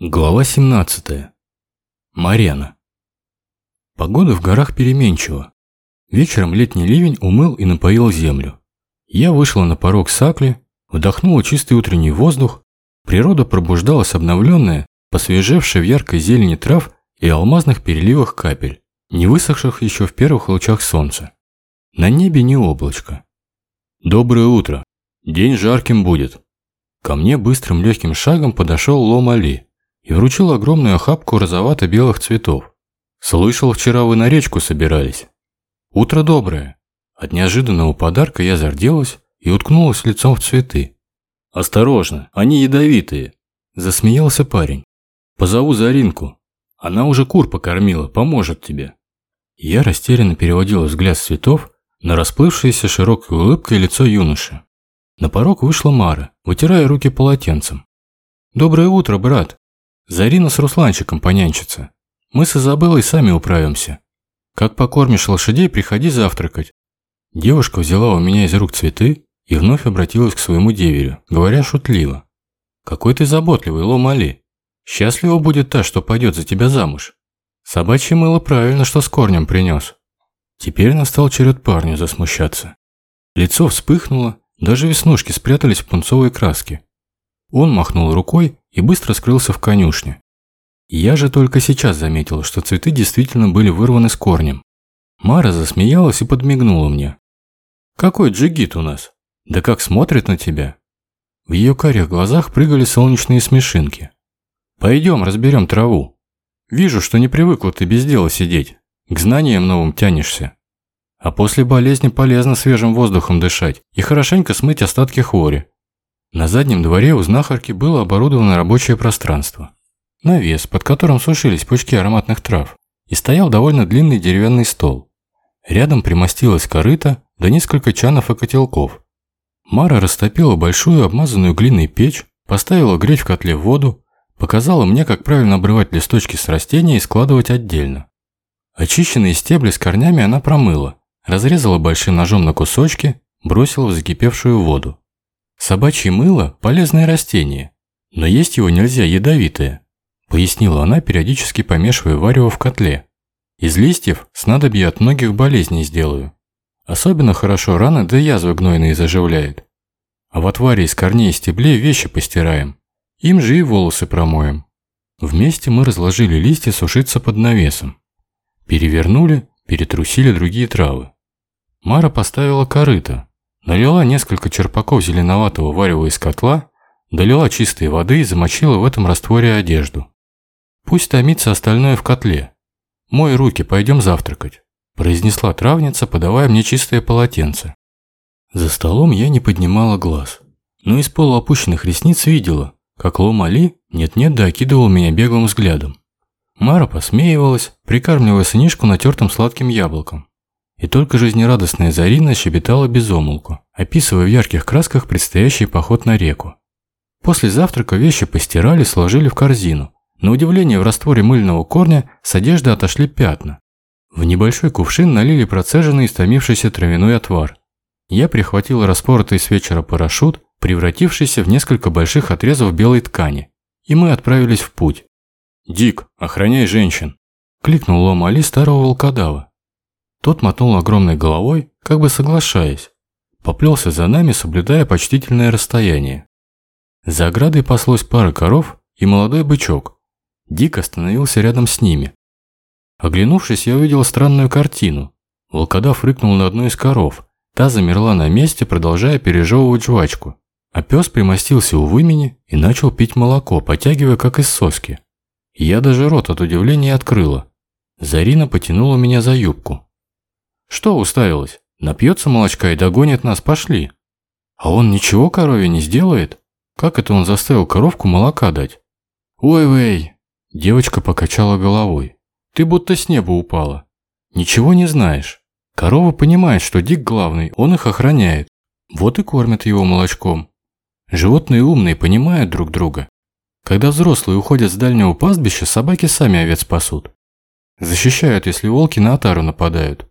Глава 17. Марена. Погода в горах переменчива. Вечером летний ливень умыл и напоил землю. Я вышла на порог Сакли, вдохнула чистый утренний воздух. Природа пробуждалась обновленная, посвежевшая в яркой зелени трав и алмазных переливах капель, не высохших еще в первых лучах солнца. На небе не облачко. «Доброе утро. День жарким будет». Ко мне быстрым легким шагом подошел Лом Али и вручил огромную охапку розовато-белых цветов. «Слышал, вчера вы на речку собирались». «Утро доброе». От неожиданного подарка я зарделась и уткнулась лицом в цветы. «Осторожно, они ядовитые», – засмеялся парень. «Позову Заринку. Она уже кур покормила, поможет тебе». Я растерянно переводила взгляд цветов на расплывшееся широкой улыбкой лицо юноши. На порог вышла Мара, вытирая руки полотенцем. «Доброе утро, брат!» Зарина с Русланчиком понянчится. Мы с Изабеллой сами управимся. Как покормишь лошадей, приходи завтракать. Девушка взяла у меня из рук цветы и вновь обратилась к своему деверю, говоря шутливо. «Какой ты заботливый, Ломали. Счастлива будет та, что пойдет за тебя замуж. Собачье мыло правильно, что с корнем принес». Теперь настал черед парню засмущаться. Лицо вспыхнуло, даже веснушки спрятались в пунцовой краске. Он махнул рукой и быстро скрылся в конюшне. Я же только сейчас заметил, что цветы действительно были вырваны с корнем. Мара засмеялась и подмигнула мне. «Какой джигит у нас? Да как смотрит на тебя!» В ее карих глазах прыгали солнечные смешинки. «Пойдем, разберем траву. Вижу, что не привыкла ты без дела сидеть. К знаниям новым тянешься. А после болезни полезно свежим воздухом дышать и хорошенько смыть остатки хвори. На заднем дворе у знахарки было оборудовано рабочее пространство. Навес, под которым сушились пучки ароматных трав, и стоял довольно длинный деревянный стол. Рядом примостилась корыта да несколько чанов и котелков. Мара растопила большую обмазанную глиной печь, поставила греть в котле воду, показала мне, как правильно обрывать листочки с растения и складывать отдельно. Очищенные стебли с корнями она промыла, разрезала большим ножом на кусочки, бросила в закипевшую воду. Собачье мыло – полезное растение, но есть его нельзя ядовитое, пояснила она, периодически помешивая варево в котле. Из листьев снадобье от многих болезней сделаю. Особенно хорошо раны да язвы гнойные заживляет. А в отваре из корней и стеблей вещи постираем. Им же и волосы промоем. Вместе мы разложили листья сушиться под навесом. Перевернули, перетрусили другие травы. Мара поставила корыто, Налила несколько черпаков зеленоватого варева из котла, долила чистой воды и замочила в этом растворе одежду. Пусть томится остальное в котле. Мой руки, пойдем завтракать, произнесла травница, подавая мне чистое полотенце. За столом я не поднимала глаз, но из полуопущенных ресниц видела, как Ломали нет-нет да окидывал меня беглым взглядом. Мара посмеивалась, прикармливая сынишку натертым сладким яблоком. И только жизнерадостная Зарина щебетала без омолку, описывая в ярких красках предстоящий поход на реку. После завтрака вещи постирали, сложили в корзину. На удивление в растворе мыльного корня с одежды отошли пятна. В небольшой кувшин налили процеженный истомившийся травяной отвар. Я прихватил распоротый с вечера парашют, превратившийся в несколько больших отрезов белой ткани, и мы отправились в путь. «Дик, охраняй женщин!» – кликнул Лом Али старого волкодава. Тот мотнул огромной головой, как бы соглашаясь. Поплелся за нами, соблюдая почтительное расстояние. За оградой паслось пара коров и молодой бычок. Дик остановился рядом с ними. Оглянувшись, я увидел странную картину. Волкодав рыкнул на одну из коров. Та замерла на месте, продолжая пережевывать жвачку. А пес примостился у вымени и начал пить молоко, потягивая как из соски. Я даже рот от удивления открыла. Зарина потянула меня за юбку. Что уставилась? Напьется молочка и догонит нас, пошли. А он ничего корове не сделает? Как это он заставил коровку молока дать? Ой-вей! Девочка покачала головой. Ты будто с неба упала. Ничего не знаешь. Корова понимает, что Дик главный, он их охраняет. Вот и кормят его молочком. Животные умные понимают друг друга. Когда взрослые уходят с дальнего пастбища, собаки сами овец пасут. Защищают, если волки на отару нападают.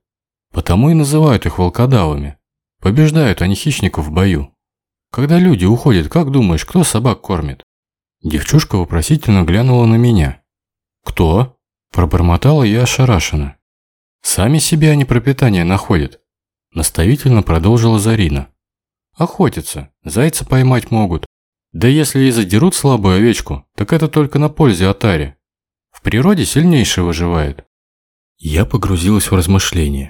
Потому и называют их волкодавами. Побеждают они хищников в бою. Когда люди уходят, как думаешь, кто собак кормит? Девчушка вопросительно глянула на меня. «Кто?» – пробормотала я ошарашенно. «Сами себе они пропитание находят», – наставительно продолжила Зарина. «Охотятся, зайца поймать могут. Да если и задерут слабую овечку, так это только на пользе отаре. В природе сильнейший выживает». Я погрузилась в размышления.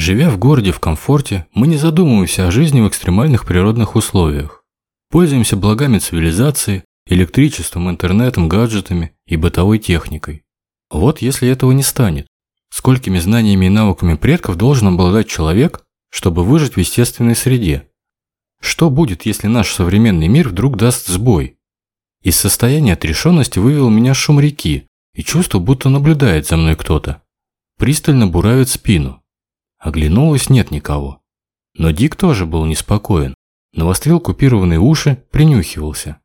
Живя в городе в комфорте, мы не задумываемся о жизни в экстремальных природных условиях. Пользуемся благами цивилизации, электричеством, интернетом, гаджетами и бытовой техникой. Вот если этого не станет, сколькими знаниями и навыками предков должен обладать человек, чтобы выжить в естественной среде? Что будет, если наш современный мир вдруг даст сбой? Из состояния отрешенности вывел меня шум реки и чувство, будто наблюдает за мной кто-то. Пристально буравит спину. Оглянулась, нет никого. Но Дик тоже был неспокоен. Навострил купированные уши, принюхивался.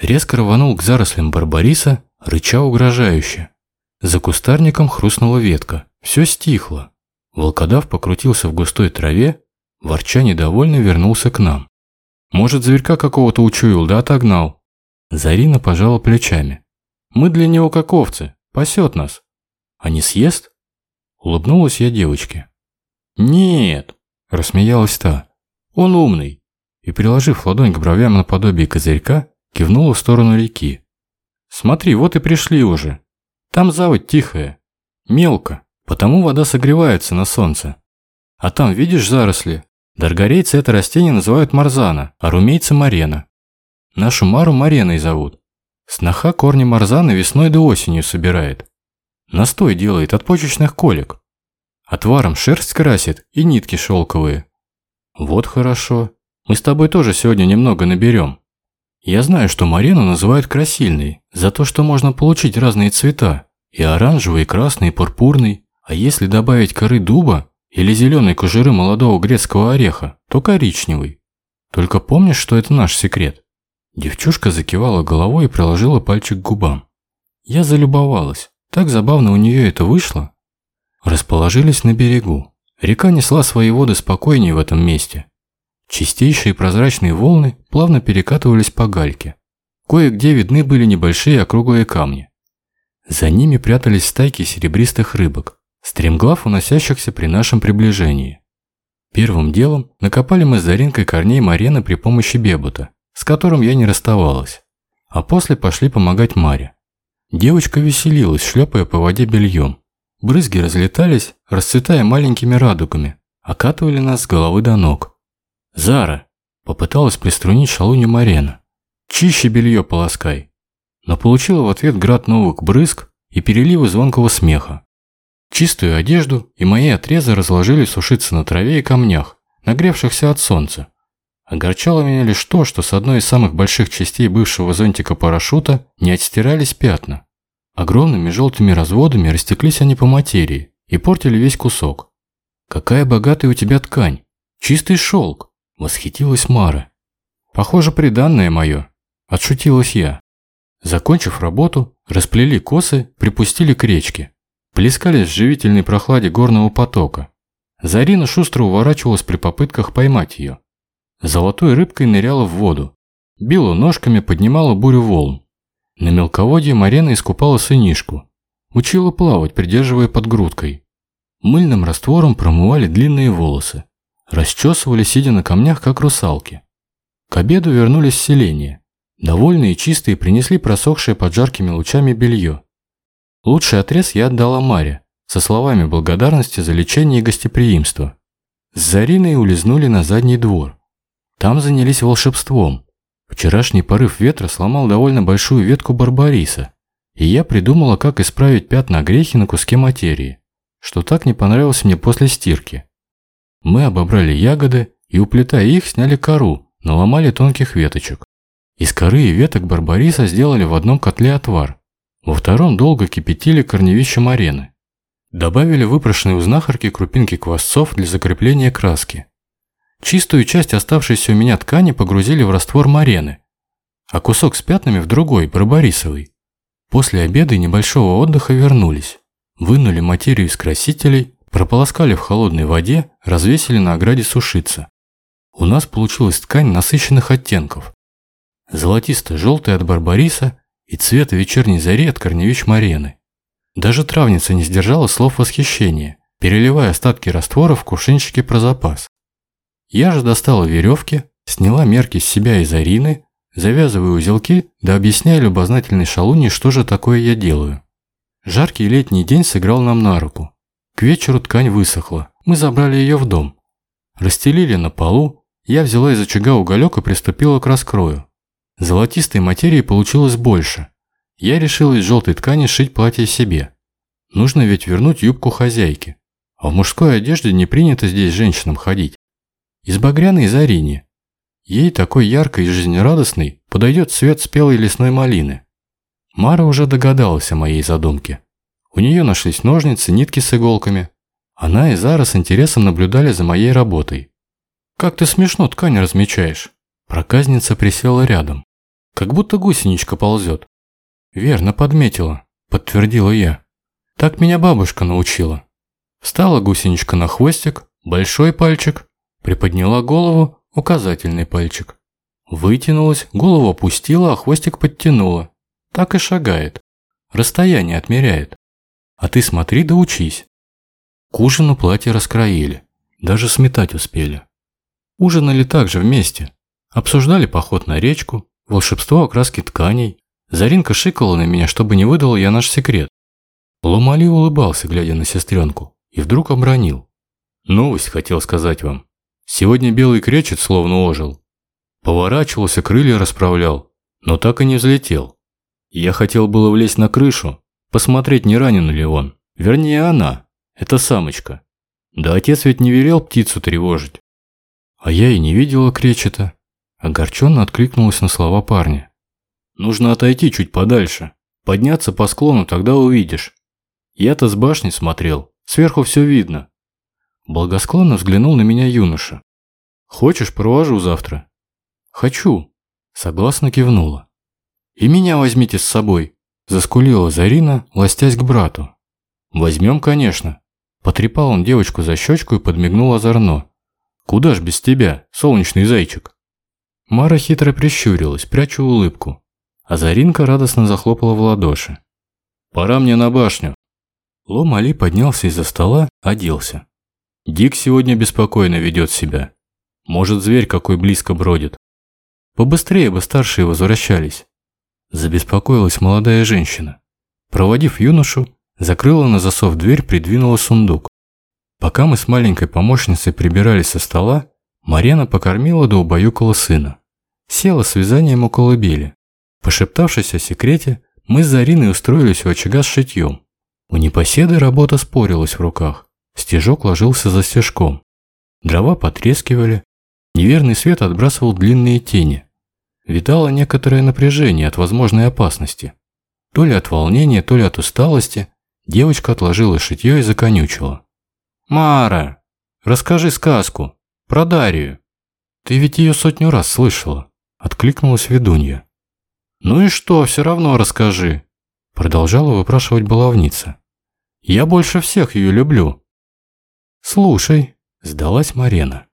Резко рванул к зарослям Барбариса, рыча угрожающе. За кустарником хрустнула ветка. Все стихло. Волкодав покрутился в густой траве, ворча недовольно вернулся к нам. Может, зверька какого-то учуял, да отогнал. Зарина пожала плечами. Мы для него как овцы, пасет нас. А не съест? Улыбнулась я девочке. Нет, рассмеялась та. Он умный. И, приложив ладонь к бровям наподобие козырька, кивнула в сторону реки. «Смотри, вот и пришли уже. Там заводь тихая, мелко, потому вода согревается на солнце. А там, видишь, заросли. Даргорейцы это растение называют марзана, а румейцы – марена. Нашу Мару Мареной зовут. Сноха корни марзаны весной до осенью собирает. Настой делает от почечных колик. Отваром шерсть красит и нитки шелковые. Вот хорошо. Мы с тобой тоже сегодня немного наберем. Я знаю, что Марену называют красильной, за то, что можно получить разные цвета, и оранжевый, и красный, и пурпурный, а если добавить коры дуба или зеленой кожуры молодого грецкого ореха, то коричневый. Только помнишь, что это наш секрет? Девчушка закивала головой и приложила пальчик к губам. Я залюбовалась. Так забавно у нее это вышло. Расположились на берегу. Река несла свои воды спокойнее в этом месте. Чистейшие прозрачные волны плавно перекатывались по гальке. Кое-где видны были небольшие округлые камни. За ними прятались стайки серебристых рыбок, стремглав уносящихся при нашем приближении. Первым делом накопали мы с Заринкой корней марены при помощи бебута, с которым я не расставалась. А после пошли помогать Маре. Девочка веселилась, шлепая по воде бельем. Брызги разлетались, расцветая маленькими радугами, окатывали нас с головы до ног. «Зара!» – попыталась приструнить шалунью Марена. «Чище белье полоскай!» Но получила в ответ град новых брызг и переливы звонкого смеха. Чистую одежду и мои отрезы разложили сушиться на траве и камнях, нагревшихся от солнца. Огорчало меня лишь то, что с одной из самых больших частей бывшего зонтика парашюта не отстирались пятна. Огромными желтыми разводами растеклись они по материи и портили весь кусок. «Какая богатая у тебя ткань! Чистый шелк!» Восхитилась Мара. «Похоже, приданное мое», – отшутилась я. Закончив работу, расплели косы, припустили к речке. Плескались в живительной прохладе горного потока. Зарина шустро уворачивалась при попытках поймать ее. Золотой рыбкой ныряла в воду. Била ножками, поднимала бурю волн. На мелководье Марена искупала сынишку. Учила плавать, придерживая под грудкой. Мыльным раствором промывали длинные волосы расчесывали, сидя на камнях, как русалки. К обеду вернулись в селение. Довольные и чистые принесли просохшее под жаркими лучами белье. Лучший отрез я отдала Маре, со словами благодарности за лечение и гостеприимство. С Зариной улизнули на задний двор. Там занялись волшебством. Вчерашний порыв ветра сломал довольно большую ветку барбариса, и я придумала, как исправить пятна грехи на куске материи, что так не понравилось мне после стирки. Мы обобрали ягоды и, уплетая их, сняли кору, наломали тонких веточек. Из коры и веток барбариса сделали в одном котле отвар, во втором долго кипятили корневищем арены. Добавили выпрошенные у знахарки крупинки квасцов для закрепления краски. Чистую часть оставшейся у меня ткани погрузили в раствор марены, а кусок с пятнами в другой, барбарисовый. После обеда и небольшого отдыха вернулись. Вынули материю из красителей, Прополоскали в холодной воде, развесили на ограде сушиться. У нас получилась ткань насыщенных оттенков. Золотисто-желтая от барбариса и цвета вечерней зари от корневищ Марены. Даже травница не сдержала слов восхищения, переливая остатки раствора в кувшинчике про запас. Я же достала веревки, сняла мерки с себя и Зарины, завязывая узелки, да объясняя любознательной шалуне, что же такое я делаю. Жаркий летний день сыграл нам на руку. К вечеру ткань высохла, мы забрали ее в дом. Расстелили на полу, я взяла из очага уголек и приступила к раскрою. Золотистой материи получилось больше. Я решила из желтой ткани шить платье себе. Нужно ведь вернуть юбку хозяйке. А в мужской одежде не принято здесь женщинам ходить. Из багряной Зарине. Ей такой яркой и жизнерадостной подойдет цвет спелой лесной малины. Мара уже догадалась о моей задумке. У нее нашлись ножницы, нитки с иголками. Она и Зара с интересом наблюдали за моей работой. «Как ты смешно ткань размечаешь!» Проказница присела рядом. «Как будто гусеничка ползет». «Верно подметила», – подтвердила я. «Так меня бабушка научила». Встала гусеничка на хвостик, большой пальчик, приподняла голову, указательный пальчик. Вытянулась, голову опустила, а хвостик подтянула. Так и шагает. Расстояние отмеряет. А ты смотри да учись. К ужину платье раскроили. Даже сметать успели. Ужинали также вместе. Обсуждали поход на речку, волшебство окраски тканей. Заринка шикала на меня, чтобы не выдал я наш секрет. Ломали улыбался, глядя на сестренку, и вдруг обронил. «Новость хотел сказать вам. Сегодня белый кречет словно ожил. Поворачивался, крылья расправлял, но так и не взлетел. Я хотел было влезть на крышу, посмотреть, не ранен ли он. Вернее, она. Это самочка. Да отец ведь не велел птицу тревожить. А я и не видела кречета. Огорченно откликнулась на слова парня. Нужно отойти чуть подальше. Подняться по склону, тогда увидишь. Я-то с башни смотрел. Сверху все видно. Благосклонно взглянул на меня юноша. Хочешь, провожу завтра? Хочу. Согласно кивнула. И меня возьмите с собой. Заскулила Зарина, ластясь к брату. Возьмем, конечно. Потрепал он девочку за щечку и подмигнул озорно. Куда ж без тебя, солнечный зайчик? Мара хитро прищурилась, пряча улыбку. А Заринка радостно захлопала в ладоши. «Пора мне на башню». Лом Али поднялся из-за стола, оделся. Дик сегодня беспокойно ведет себя. Может, зверь какой близко бродит. Побыстрее бы старшие возвращались. Забеспокоилась молодая женщина. Проводив юношу, закрыла на засов дверь, придвинула сундук. Пока мы с маленькой помощницей прибирались со стола, Марена покормила да убаюкала сына. Села с вязанием у колыбели. Пошептавшись о секрете, мы с Зариной устроились у очага с шитьем. У непоседы работа спорилась в руках. Стежок ложился за стежком. Дрова потрескивали. Неверный свет отбрасывал длинные тени. Витало некоторое напряжение от возможной опасности. То ли от волнения, то ли от усталости, девочка отложила шитье и законючила. «Мара, расскажи сказку про Дарью». «Ты ведь ее сотню раз слышала», – откликнулась ведунья. «Ну и что, все равно расскажи», – продолжала выпрашивать баловница. «Я больше всех ее люблю». «Слушай», – сдалась Марена.